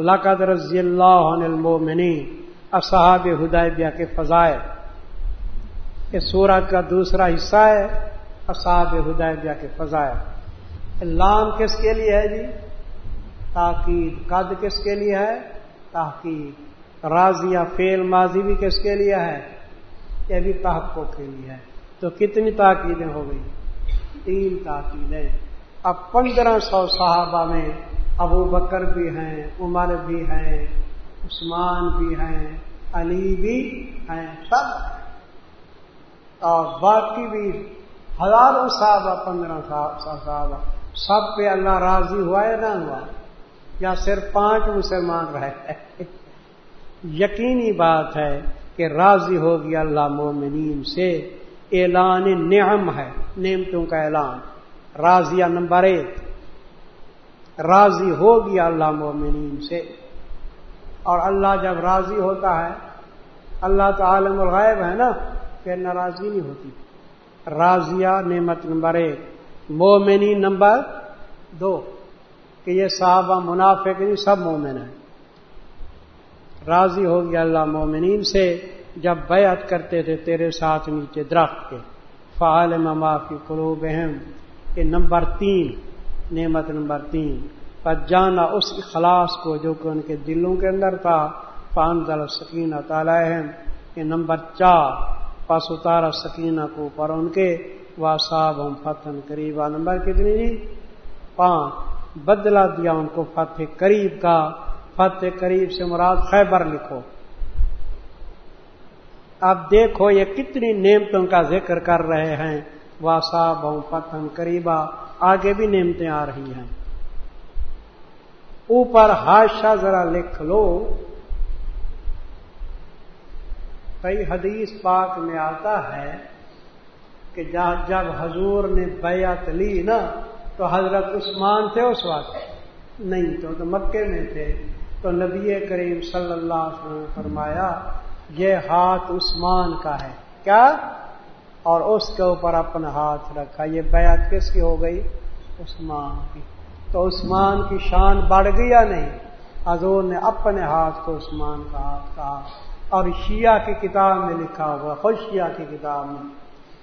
لقد رضی اللہ عنہ المومنی اصحاب ہدایبیہ کے فضائے یہ سورت کا دوسرا حصہ ہے۔ اصحاب ہدایبیہ کے فضائے لام کس کے لیے ہے جی؟ تاکید قد کس کے لیے ہے؟ تحقیق راضیہ فیل ماضی بھی کس کے لیے ہے؟ یہ بھی تحقق کے لیے ہے۔ تو کتنی تاکیدیں ہو گئی؟ تین تاکیدیں۔ اب پندرہ سو صحابہ میں ابو بکر بھی ہیں، عمر بھی ہیں، عثمان بھی ہیں، علی بھی ہیں، سب اور باقی بھی ہزاروں صحابہ، پندرہ صحابہ سب پہ اللہ راضی ہوا ہے نہ ہوا؟ یا صرف پانچ مسلمان رہے؟ یقینی بات ہے کہ راضی ہوگی اللہ مومنین سے۔ اعلان نعم ہے، نعمتوں کا اعلان۔ راضیہ نمبر ایک۔ راضی ہوگی اللہ مومنین سے۔ اور اللہ جب راضی ہوتا ہے، اللہ تو عالم الغائب ہے نا، پھر ناراضی نہیں ہوتی۔ راضیہ نعمت نمبر ایک۔ مومنی نمبر دو۔ کہ یہ صحابہ منافق نہیں، سب مومن ہیں۔ راضی ہو گیا اللہ مومنین سے جب بیعت کرتے تھے تیرے ساتھ نیچے درخت کے۔ فعال مما کی قلوب اہم یہ نمبر تین۔ نعمت نمبر تین۔ پر جانا اس اخلاص کو جو کہ ان کے دلوں کے اندر تھا۔ پان دل سکینہ تعالیٰ یہ نمبر چار۔ پس اتارا سکینہ کو پر ان کے۔ وا صاحب ہم فتن قریبا۔ نمبر کتنی جی؟ پانچ۔ بدلا دیا ان کو فتح قریب کا۔ فتح قریب سے مراد خیبر لکھو۔ اب دیکھو یہ کتنی نعمتوں کا ذکر کر رہے ہیں۔ واسا بہو پتن قریبا۔ آگے بھی نعمتیں آ رہی ہیں۔ اوپر ہاشا ذرا لکھ لو۔ کئی حدیث پاک میں آتا ہے کہ جب حضور نے بیعت لی نا، تو حضرت عثمان تھے اس وقت؟ نہیں، تو تو مکے میں تھے۔ تو نبی کریم صلی اللہ علیہ وسلم نے فرمایا، یہ ہاتھ عثمان کا ہے۔ کیا؟ اور اس کے اوپر اپنا ہاتھ رکھا۔ یہ بیعت کس کی ہو گئی؟ عثمان کی۔ تو عثمان کی شان بڑھ گئی یا نہیں؟ حضور نے اپنے ہاتھ کو عثمان کا ہاتھ کہا۔ اور شیعہ کی کتاب میں لکھا ہوا، خود شیعہ کی کتاب میں،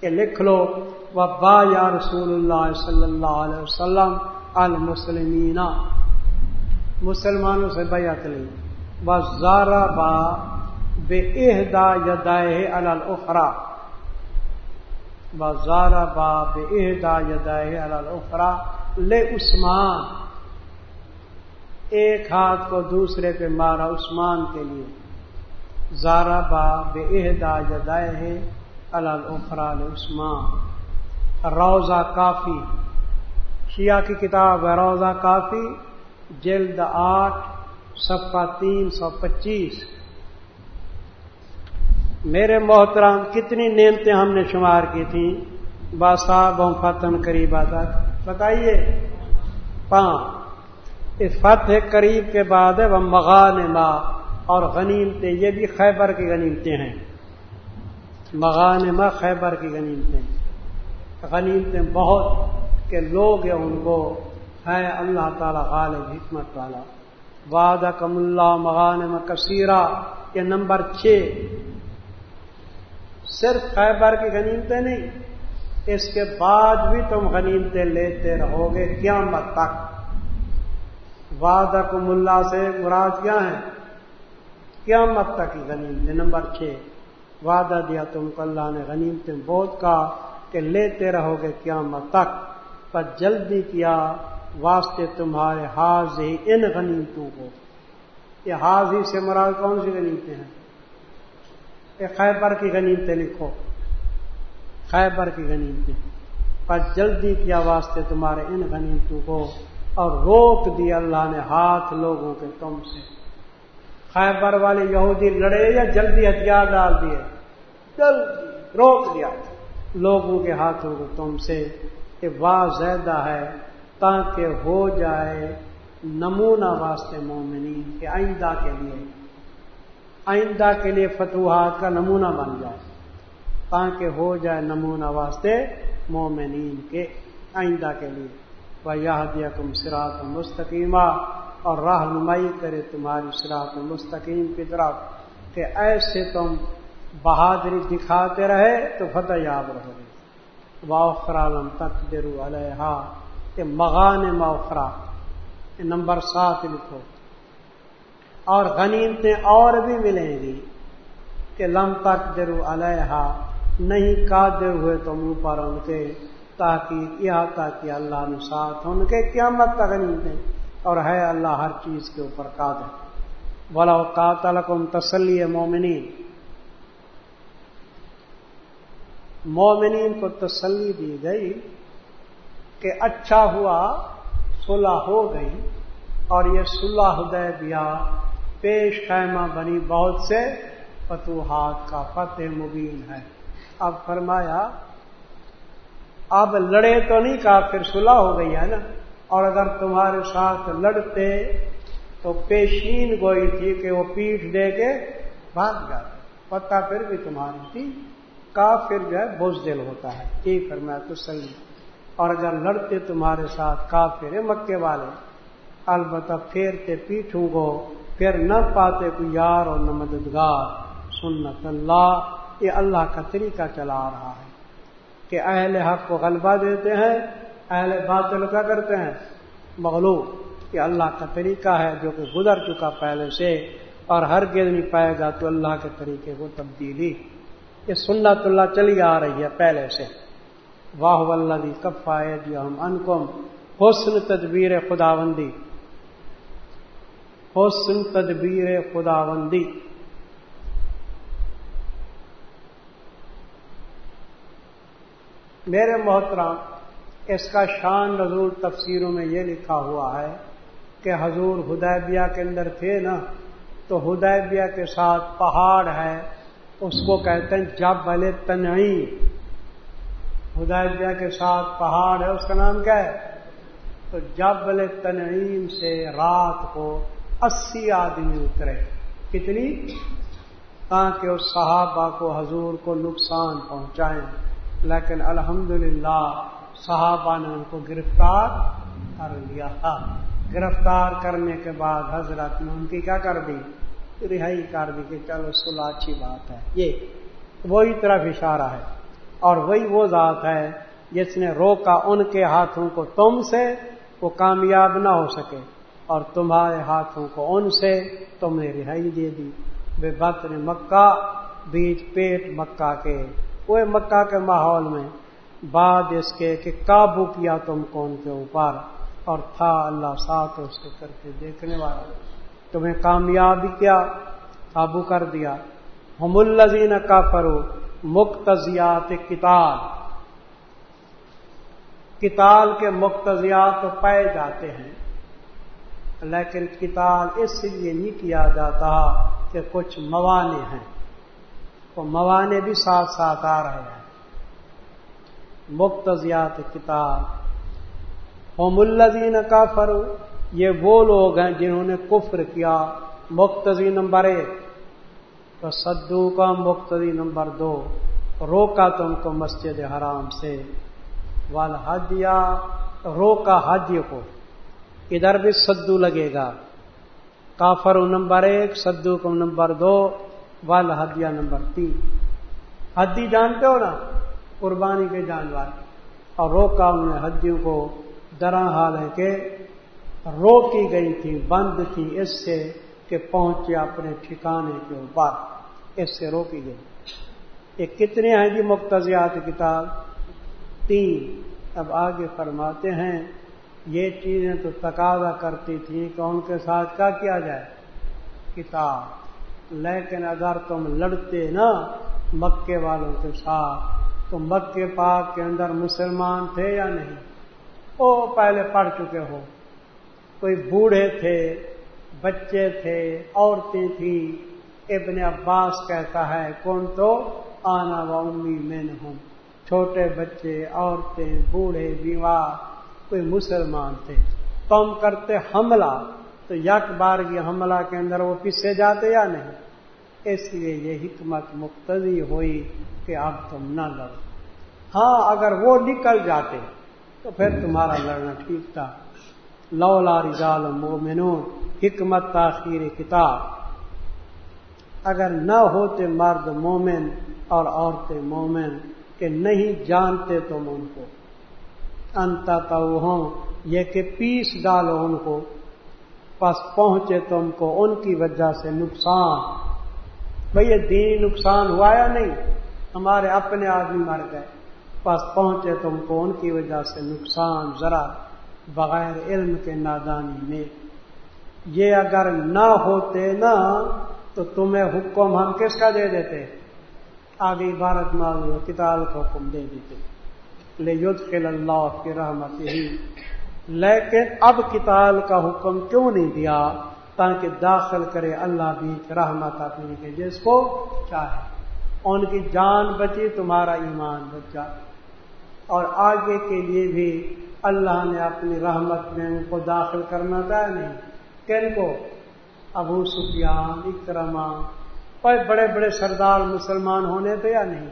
کہ لکھ لو وہ با یا رسول اللہ صلی اللہ علیہ وسلم المسلمین مسلمانوں سے بیعت لی۔ بس زارا با بے اہدا یدائے الخرا بزارا با بے اہدا یدائے لے عثمان۔ ایک ہاتھ کو دوسرے پہ مارا عثمان کے لیے۔ زارا با بے اہدا یدائے الخرا لے عثمان۔ روزہ کافی۔ شیعہ کی کتاب ہے روزہ کافی۔ جلد آٹھ، صفحہ تین سو پچیس۔ میرے محترام کتنی نعمتیں ہم نے شمار کی تھیں؟ باصاب فتن قریب تک بتائیے پانچ اس فتح قریب کے بعد وہ مغان ماں اور غنیمتیں، یہ بھی خیبر کی غنیمتیں ہیں۔ مغان خیبر کی غنیمتیں۔ غنیمتیں بہت کہ لوگ ہیں ان کو ہے اللہ تعالی غالب، حکمت والا۔ واد کم اللہ مغان کثیرہ، یہ نمبر چھ۔ صرف خیبر کی غنیمتیں نہیں، اس کے بعد بھی تم غنیمتیں لیتے رہو گے قیامت تک۔ وعدہ کم اللہ سے مراد کیا ہے؟ قیامت تک کی غنیمتیں۔ نمبر چھ، وعدہ دیا تم کو اللہ نے غنیمتیں بہت کہا کہ لیتے رہو گے قیامت تک۔ پر جلدی کیا واسطے تمہارے حاض ہی ان غنیمتوں کو۔ یہ حاض ہی سے مراد کون سی غنیمتیں ہیں؟ خیبر کی غنیمتیں لکھو۔ خیبر کی غنیمتیں پر جلدی کیا واسطے تمہارے ان غنیمتوں کو اور روک دی اللہ نے ہاتھ لوگوں کے تم سے۔ خیبر والے یہودی لڑے یا جلدی ہتھیار ڈال دیے؟ جلدی روک دیا۔ لوگوں کے ہاتھوں کو تم سے کہ واہ زیادہ ہے تاکہ ہو جائے نمونہ واسطے مومنین کے آئندہ کے لیے۔ آئندہ کے لیے فتوحات کا نمونہ بن جائے، تاکہ ہو جائے نمونہ واسطے مومنین کے آئندہ کے لیے۔ وہ یہ تم سراط مستقیمہ اور رہنمائی کرے تمہاری سراط مستقیم کی طرف، کہ ایسے تم بہادری دکھاتے رہے تو فتح یاب رہو گے واخرالم تک درو علیہ یہ مغان موخرا نمبر سات لکھو۔ اور غنیمتیں اور بھی ملیں گی کہ لم تک درو علیہ نہیں قادر ہوئے تم اوپر ان کے، تاکہ یہ تاکہ اللہ نے ساتھ ان کے قیامت تک غنیمتیں اور ہے اللہ ہر چیز کے اوپر قادر۔ بولا قاتلکم تسلی مومنین مومنین کو تسلی دی گئی کہ اچھا ہوا، صلح ہو گئی اور یہ صلح ہدے دیا پیش خیمہ بنی بہت سے فتوحات کا فتح مبین ہے۔ اب فرمایا، اب لڑے تو نہیں کہا پھر صلح ہو گئی ہے نا۔ اور اگر تمہارے ساتھ لڑتے تو پیشین گوئی تھی کہ وہ پیٹھ دے کے بھاگ جاتے۔ پتہ پھر بھی تمہاری تھی، کافر جو ہے بوجھ دل ہوتا ہے۔ ٹھیک ہے میں تو صحیح۔ اور اگر لڑتے تمہارے ساتھ کافر ہے مکے والے، البتہ پھیرتے پیٹھوں گو پھر نہ پاتے کوئی یار اور نہ مددگار، سنت اللہ، یہ اللہ کا طریقہ چلا رہا ہے کہ اہل حق کو غلبہ دیتے ہیں، اہل باطل کا کرتے ہیں۔ مغلوب، یہ اللہ کا طریقہ ہے جو کہ گزر چکا پہلے سے اور ہر گرد نہیں پائے گا تو اللہ کے طریقے کو تبدیلی۔ یہ سنت اللہ چلی آ رہی ہے پہلے سے۔ واہ ولہ کفائے جی ہم انکم حسن تدبیر خداوندی۔ حسن تدبیر خداوندی۔ میرے محترم، اس کا شان نظور تفسیروں میں یہ لکھا ہوا ہے کہ حضور ہدیبیہ کے اندر تھے نا، تو ہدیبیہ کے ساتھ پہاڑ ہے، اس کو کہتے ہیں جب بلے تنعیم۔ ہدیبیہ کے ساتھ پہاڑ ہے، اس کا نام کیا ہے؟ تو جب بلے تنعیم سے رات کو اسی آدمی اترے۔ کتنی؟ تاکہ اس صحابہ کو، حضور کو نقصان پہنچائیں۔ لیکن الحمدللہ، صحابہ نے ان کو گرفتار کر لیا تھا۔ گرفتار کرنے کے بعد حضرت نے ان کی کیا کر دی؟ رہائی کر دی کہ چلو سلا اچھی بات ہے۔ یہ وہی طرف اشارہ ہے۔ اور وہی وہ ذات ہے جس نے روکا ان کے ہاتھوں کو تم سے، وہ کامیاب نہ ہو سکے۔ اور تمہارے ہاتھوں کو ان سے تم نے رہائی دے دی۔ بے بت نے مکہ، بیچ پیٹ مکہ کے۔ وہ مکہ کے ماحول میں، بعد اس کے کہ قابو کیا تم کو ان کے اوپر۔ اور تھا اللہ ساتھ اس کے کر کے دیکھنے والا۔ تمہیں کامیاب کیا، قابو کر دیا۔ ہم الزین کا فرو مقتضیات کتاب کتاب کے مقتضیات تو پائے جاتے ہیں۔ لیکن کتاب اس لیے نہیں کیا جاتا کہ کچھ موانے ہیں۔ وہ موانے بھی ساتھ ساتھ آ رہے ہیں۔ مقتضیات کتاب۔ ہوم الزین کا فرو یہ وہ لوگ ہیں جنہوں نے کفر کیا۔ مقتضی نمبر ایک۔ تو سدو کا مقتدی نمبر دو۔ روکا تم کو مسجد حرام سے۔ وال روکا حج کو۔ ادھر بھی سدو لگے گا۔ کافر نمبر ایک سدو کو نمبر دو، وال ہدیہ نمبر تین۔ ہدی جانتے ہو نا قربانی کے جانور۔ اور روکا انہوں نے ہدیوں کو۔ درا حال ہے کہ روکی گئی تھی، بند تھی اس سے کہ پہنچے اپنے ٹھکانے کے اوپر۔ اس سے روکی گئی۔ یہ کتنے ہیں جی مقتضیات کتاب؟ تین۔ اب آگے فرماتے ہیں۔ یہ چیزیں تو تقاضا کرتی تھیں کہ ان کے ساتھ کیا کیا جائے؟ کتاب۔ لیکن اگر تم لڑتے نا مکے والوں کے ساتھ، تو مکے پاک کے اندر مسلمان تھے یا نہیں؟ او پہلے پڑھ چکے ہو۔ کوئی بوڑھے تھے، بچے تھے، عورتیں تھیں، ابن عباس کہتا ہے، کون تو؟ آنا و امی میں ہوں چھوٹے بچے، عورتیں، بوڑھے بیوار کوئی مسلمان تھے۔ تم کرتے حملہ، تو یک بار کی حملہ کے اندر وہ پیچھے جاتے یا نہیں؟ اس لیے یہ حکمت مقتضی ہوئی کہ اب تم نہ لڑو۔ ہاں اگر وہ نکل جاتے تو پھر تمہارا لڑنا ٹھیک تھا۔ لولا رجال مومنون، حکمت تاخیر کتاب اگر نہ ہوتے مرد مومن اور عورتیں مومن، کہ نہیں جانتے تم ان کو؟ انتا ہوں یہ کہ پیس ڈالو ان کو، پس پہنچے تم کو ان کی وجہ سے نقصان۔ بھئی یہ دینی نقصان ہوا یا نہیں؟ ہمارے اپنے آدمی مر گئے، پس پہنچے تم کو ان کی وجہ سے نقصان ذرا بغیر علم کے نادانی میں۔ یہ اگر نہ ہوتے نا، تو تمہیں حکم ہم کس کا دے دیتے؟ آگے بھارت معلوم کتاب کا حکم دے دیتے۔ خل اللہ کی رحمت ہی لیکن اب کتاب کا حکم کیوں نہیں دیا؟ تاکہ داخل کرے اللہ بھی رحمت اپنی کے جس کو چاہے۔ ان کی جان بچی، تمہارا ایمان بچا اور آگے کے لیے بھی اللہ نے اپنی رحمت میں ان کو داخل کرنا تھا نہیں۔ کن کو؟ ابو سفیان اکرما بڑے بڑے سردار مسلمان ہونے تھے یا نہیں؟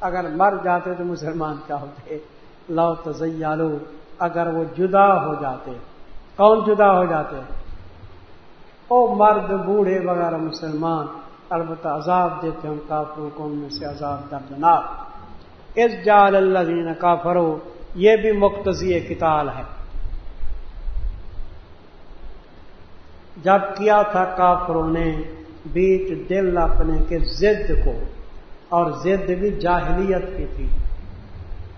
اگر مر جاتے تو مسلمان کیا ہوتے؟ لو تزیالو اگر وہ جدا ہو جاتے۔ کون جدا ہو جاتے؟ او مرد، بوڑھے وغیرہ مسلمان، البتہ عذاب دیتے ہم کافروں کو، ان میں سے عذاب دردناک۔ اس جال اللہ دین کافرو یہ بھی مقتضی کتال ہے۔ جب کیا تھا کافروں نے، بیچ دل اپنے کے زد کو۔ اور زد بھی جاہلیت کی تھی۔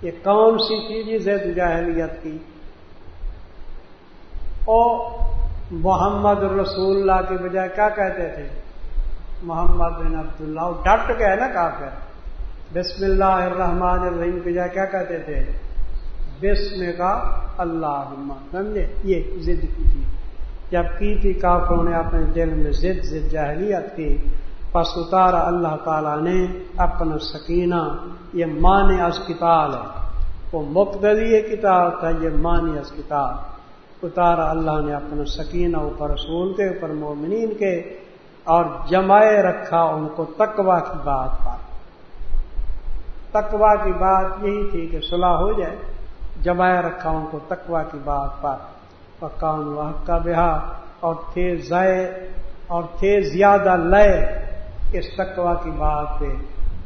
یہ کون سی تھی جی زد جاہلیت کی؟ او محمد رسول اللہ کے بجائے کیا کہتے تھے؟ محمد بن عبداللہ۔ ڈٹ گئے نا کافر۔ بسم اللہ الرحمن الرحیم کے بجائے کیا کہتے تھے؟ بسم کا اللہ سمجھے یہ ضد کی تھی۔ جب کی تھی کافروں نے اپنے دل میں ضد ضد جہلیت کی۔ پس اتارا اللہ تعالیٰ نے اپنا سکینہ، یہ مان از کتاب ہے۔ وہ مقدری کتاب تھا، یہ مان از کتاب۔ اتارا اللہ نے اپنا سکینہ اوپر رسول کے، اوپر مومنین کے، اور جمائے رکھا ان کو تقوا کی بات پر۔ تقوا کی بات یہی تھی کہ صلاح ہو جائے، جمائے رکھا ان کو تقوا کی بات پر۔ پکان وحق کا بہا، اور تھے ضائع اور تھے زیادہ لیے اس تقوا کی بات پہ۔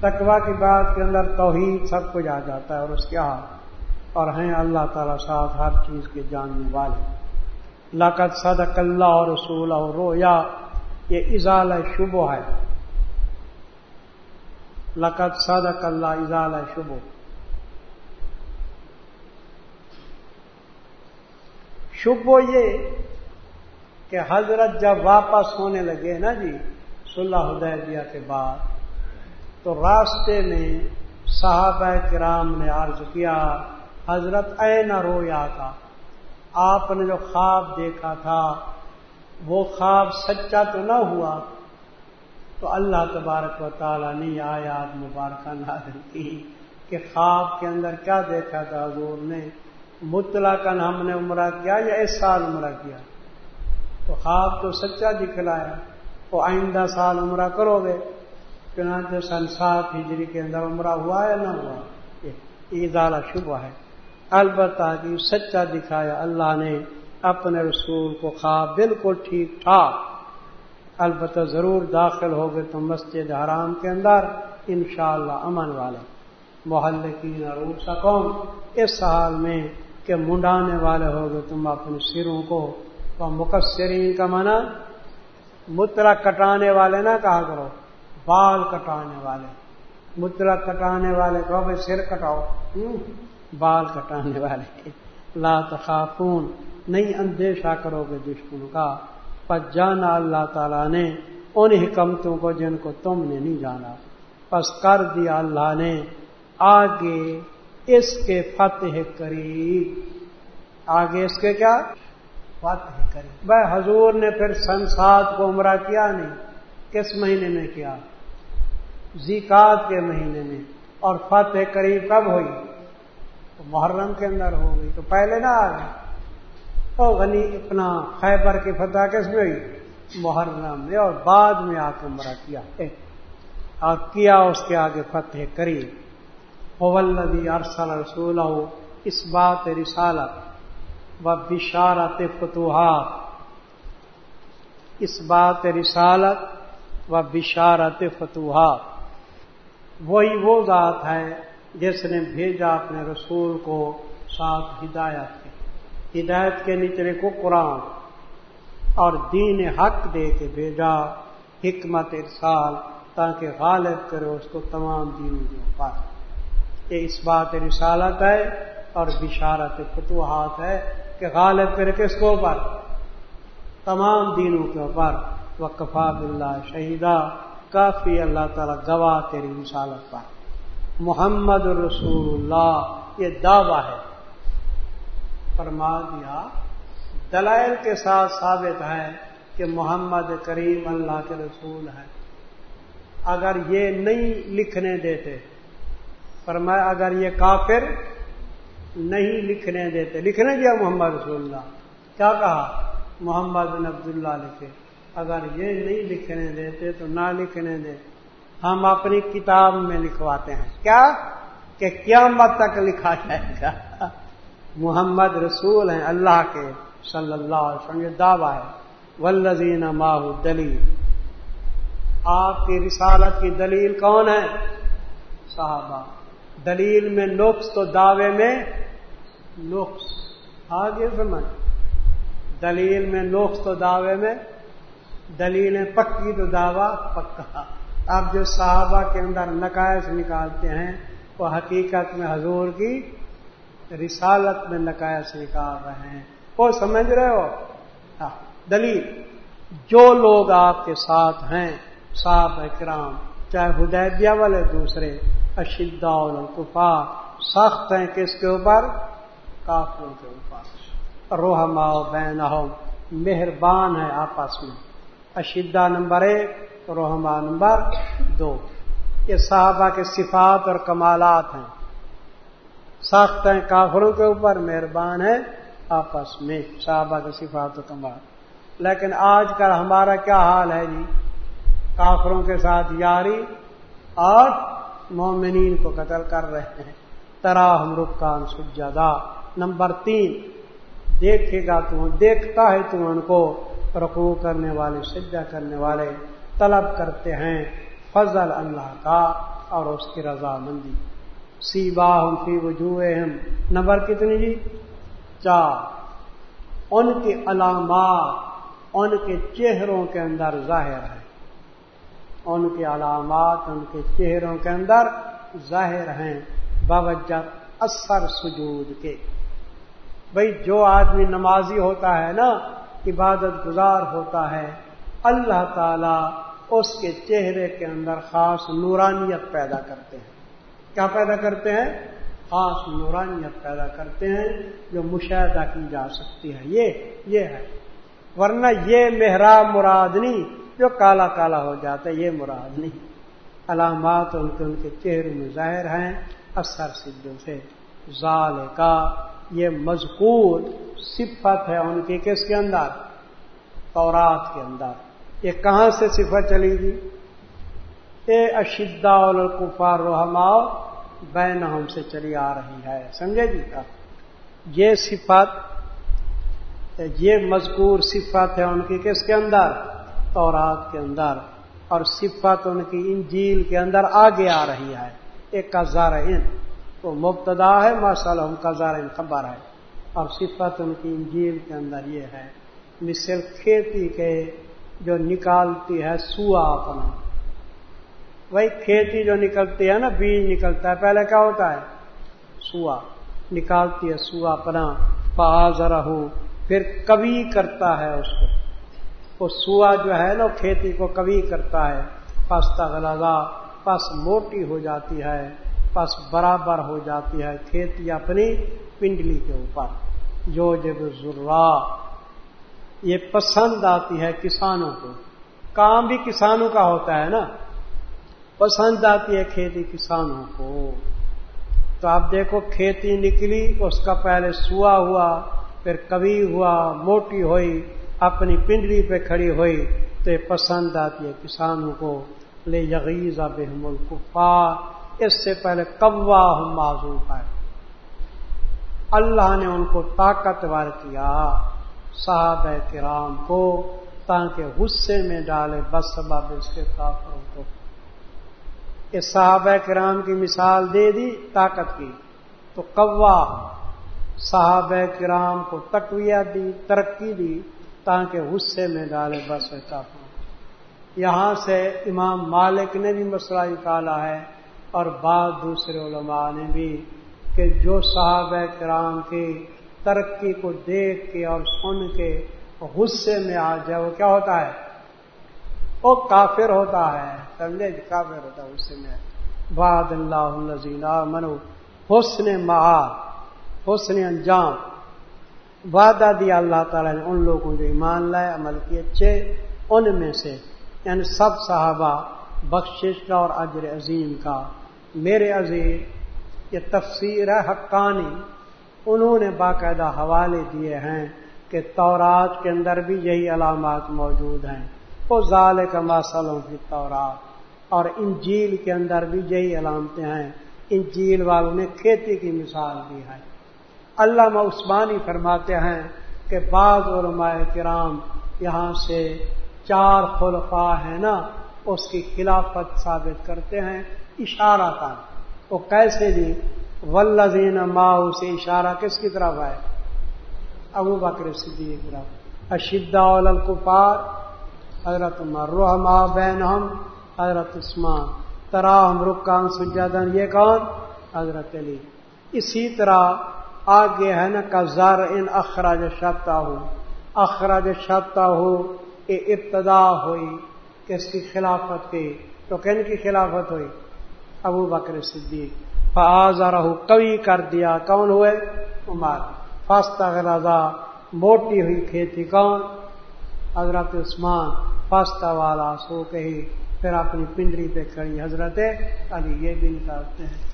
تقوا کی بات کے اندر توحید سب کچھ آ جاتا ہے اور اس کے ہاتھ اور ہیں اللہ تعالی ساتھ ہر چیز کے جاننے والے۔ لاقت صدق اللہ اور رسول اور رویا یہ اضال شبو ہے۔ لقت صدق اللہ اضال شبو شبو یہ کہ حضرت جب واپس ہونے لگے نا جی صلح حدیبیہ کے بعد تو راستے میں صحابہ کرام نے عرض کیا، حضرت اے نہ رویا تھا، آپ نے جو خواب دیکھا تھا، وہ خواب سچا تو نہ ہوا۔ تو اللہ تبارک و تعالیٰ نے آیات مبارکہ نازل کی کہ خواب کے اندر کیا دیکھا تھا حضور نے؟ مطلع کن ہم نے عمرہ کیا یا اس سال عمرہ کیا؟ تو خواب تو سچا دکھلایا۔ وہ آئندہ سال عمرہ کرو گے، چنانچہ سن سات ہجری کے اندر عمرہ ہوا یا نہ ہوا؟ عید شبہ ہے۔ البتہ کہ سچا دکھایا اللہ نے اپنے رسول کو خواب بالکل ٹھیک ٹھاک البتہ ضرور داخل ہو گئے تو مسجد حرام کے اندر انشاءاللہ امن والے۔ محلے کی نروب سکون اس حال میں کہ منڈانے والے ہو گئے تم اپنے سروں کو مقصرین کا منع مترا کٹانے والے نہ کہا کرو، بال کٹانے والے۔ مترا کٹانے والے کہو، بھائی سر کٹاؤ۔ بال کٹانے والے۔ لا تخافون، نہیں اندیشہ کرو گے دشمن کا۔ پر جانا اللہ تعالیٰ نے ان حکمتوں کو جن کو تم نے نہیں جانا۔ پس کر دیا اللہ نے آگے اس کے فتح قریب۔ آگے اس کے کیا؟ فتح کری بھائی حضور نے پھر سنساد کو عمرہ کیا نہیں، کس مہینے میں کیا؟ زیکات کے مہینے میں۔ اور فتح قریب کب ہوئی؟ تو محرم کے اندر ہو گئی۔ تو پہلے نہ آ گئے تو غنی، اپنا خیبر کی فتح کس میں ہوئی؟ محرم میں۔ اور بعد میں آ کے عمرہ کیا۔ اور کیا اس کے آگے فتح قریب؟ ارسل رسول اس بات رسالت۔ و بشارت فتوحات اس بات رسالت و بشارت فتوحات وہی وہ ذات ہے جس نے بھیجا اپنے رسول کو ساتھ ہدایت کی ہدایت کے نچرے کو قرآن اور دین حق دے کے بھیجا۔ حکمت ارسال تاکہ غالب کرے اس کو تمام دینوں کے اوپر۔ یہ اس بات رسالت ہے اور بشارت فتوحات ہے۔ کہ غالب کرے کس کو اوپر؟ تمام دینوں کے اوپر۔ وقفا بلّہ شہیدہ کافی اللہ تعالی گواہ تیری رسالت پر۔ محمد رسول اللہ۔ یہ دعویٰ ہے۔ فرما دیا۔ دلائل کے ساتھ ثابت ہے کہ محمد کریم اللہ کے رسول ہے اگر یہ نہیں لکھنے دیتے، فرمایا، اگر یہ کافر نہیں لکھنے دیتے۔ لکھنے دیا محمد رسول اللہ۔ کیا کہا؟ محمد بن عبداللہ لکھے۔ اگر یہ نہیں لکھنے دیتے تو نہ لکھنے دے۔ ہم اپنی کتاب میں لکھواتے ہیں۔ کیا؟ کہ قیامت تک لکھا جائے گا۔ محمد رسول ہیں اللہ کے صلی اللہ علیہ وسلم، یہ دعویٰ ہے۔ ولزین ماہ دلیل آپ کی رسالت کی دلیل کون ہے؟ صحابہ۔ دلیل میں نقص تو دعوے میں نقص۔ آگے سمجھ دلیل میں نقص تو دعوے میں دلیلیں پکی تو دعویٰ پکا۔ اب جو صحابہ کے اندر نقائص نکالتے ہیں، وہ حقیقت میں حضور کی رسالت میں نقائص نکال رہے ہیں۔ وہ سمجھ رہے ہو؟ ہاں۔ دلیل۔ جو لوگ آپ کے ساتھ ہیں صاحب اکرام، چاہے ہدیبیہ والے دوسرے اشدا القفا سخت ہیں کس کے اوپر؟ کافروں کے اوپر روحما بین مہربان ہے آپس میں۔ اشدا نمبر ایک روحما نمبر دو۔ یہ صحابہ کے صفات اور کمالات ہیں۔ سخت ہیں کافروں کے اوپر، مہربان ہے آپس میں۔ صحابہ کے صفات و کمال۔ لیکن آج کل ہمارا کیا حال ہے جی؟ کافروں کے ساتھ یاری اور مومنین کو قتل کر رہے ہیں۔ ترا ہم رکان سجادہ نمبر تین، دیکھے گا تو، دیکھتا ہے تو ان کو رقو کرنے والے سجا کرنے والے طلب کرتے ہیں فضل اللہ کا اور اس کی رضامندی۔ سی باہم فی وجوہ ہم نمبر کتنی جی؟ چار۔ ان کی علامات، ان کے چہروں کے اندر ظاہر ہے۔ ان کی علامات، ان کے چہروں کے اندر ظاہر ہیں۔ باوجہ اثر سجود کے۔ بھائی جو آدمی نمازی ہوتا ہے نا، عبادت گزار ہوتا ہے، اللہ تعالی اس کے چہرے کے اندر خاص نورانیت پیدا کرتے ہیں۔ کیا پیدا کرتے ہیں؟ خاص نورانیت پیدا کرتے ہیں جو مشاہدہ کی جا سکتی ہے۔ یہ یہ ہے۔ ورنہ یہ محراب مراد نہیں جو کالا کالا ہو جاتا ہے، یہ مراد نہیں۔ علامات ان کے ان کے چہرے میں ظاہر ہیں، اثر سدھوں سے۔ ظال کا یہ مذکور صفت ہے ان کی کس کے اندر؟ تورات کے اندر۔ یہ کہاں سے صفت چلی گی؟ اے اشدا الکفار رحما بین ہم سے چلی آ رہی ہے۔ سمجھے جی کا یہ صفت، یہ مذکور صفت ہے ان کی کس کے اندر؟ تورات کے اندر۔ اور صفت ان کی انجیل کے اندر آگے آ رہی ہے۔ ایک کا ان وہ مبتدا ہے ماشاء ان کا ان خبر ہے اور صفت ان کی انجیل کے اندر یہ ہے، مثل کھیتی کے جو نکالتی ہے، سوا اپنا۔ وہی کھیتی جو نکلتی ہے نا، بیج نکلتا ہے، پہلے کیا ہوتا ہے؟ سوا۔ نکالتی ہے سوا اپنا پاز رہو پھر کبھی کرتا ہے اس کو۔ وہ سوا جو ہے نا، کھیتی کو کبھی کرتا ہے۔ پس تغلزا پس موٹی ہو جاتی ہے۔ پس برابر ہو جاتی ہے کھیتی اپنی پنڈلی کے اوپر۔ جو جب ضرور یہ پسند آتی ہے کسانوں کو۔ کام بھی کسانوں کا ہوتا ہے نا۔ پسند آتی ہے کھیتی کسانوں کو۔ تو آپ دیکھو، کھیتی نکلی، اس کا پہلے سوا ہوا، پھر کبھی ہوا، موٹی ہوئی، اپنی پنڈلی پہ کھڑی ہوئی، تو یہ پسند آتی ہے کسانوں کو۔ لے یغیز بحم القفا اس سے پہلے کوا ہم معذوف ہے اللہ نے ان کو طاقتور کیا صحاب کرام کو، تاکہ غصے میں ڈالے، بس سبب اس کے کافروں کو۔ اس صحابہ کرام کی مثال دے دی، طاقت کی۔ تو کوا صحابہ کرام کو تقویت دی، ترقی دی، تاکہ غصے میں ڈالے، بس کافروں کو یہاں سے امام مالک نے بھی مسئلہ نکالا ہے۔ اور بعض دوسرے علماء نے بھی کہ جو صحابہ کرام کی ترقی کو دیکھ کے اور سن کے غصے میں آ جائے وہ کیا ہوتا ہے؟ وہ کافر ہوتا ہے سمجھے؟ جی، کافر ہوتا ہے غصے میں۔ باد اللہ منو حسن مہار حسن انجام۔ وعدہ دیا اللہ تعالیٰ نے ان لوگوں جو ایمان لائے عمل کی اچھے ان میں سے یعنی سب صحابہ بخشش کا اور اجر عظیم کا میرے عزیز، یہ تفسیر ہے حقانی انہوں نے باقاعدہ حوالے دیے ہیں کہ تورات کے اندر بھی یہی علامات موجود ہیں۔ وہ ظال کا مسلوں کی تورات اور انجیل کے اندر بھی یہی علامتیں ہیں۔ انجیل والوں نے کھیتی کی مثال دی ہے۔ علامہ عثمانی فرماتے ہیں کہ بعض علماء کرام یہاں سے چار خلفا ہے نا، اس کی خلافت ثابت کرتے ہیں۔ اشارہ کا وہ کیسے جی؟ ولزین ماؤ سے اشارہ کس کی طرف ہے ابو بکر صدیق طرف۔ اشدا الکفار، حضرت مرحما بین ہم، حضرت عثمان۔ تراہم رکان سجادن یہ کون؟ حضرت علی۔ اسی طرح آگے ہے نا کا زر ان اخراج شتا ہو اخراج شتا ہو ابتدا ہوئی کس کی خلافت کی۔ تو کن کی خلافت ہوئی؟ ابو بکر صدیق۔ رہو کبھی کر دیا۔ کون ہوئے؟ عمر۔ فاستا رضا موٹی ہوئی کھیتی کون؟ حضرت عثمان۔ پاستا والا سو کہی۔ پھر اپنی پنڈری پہ کھڑی حضرت علی۔ یہ بھی نکالتے ہیں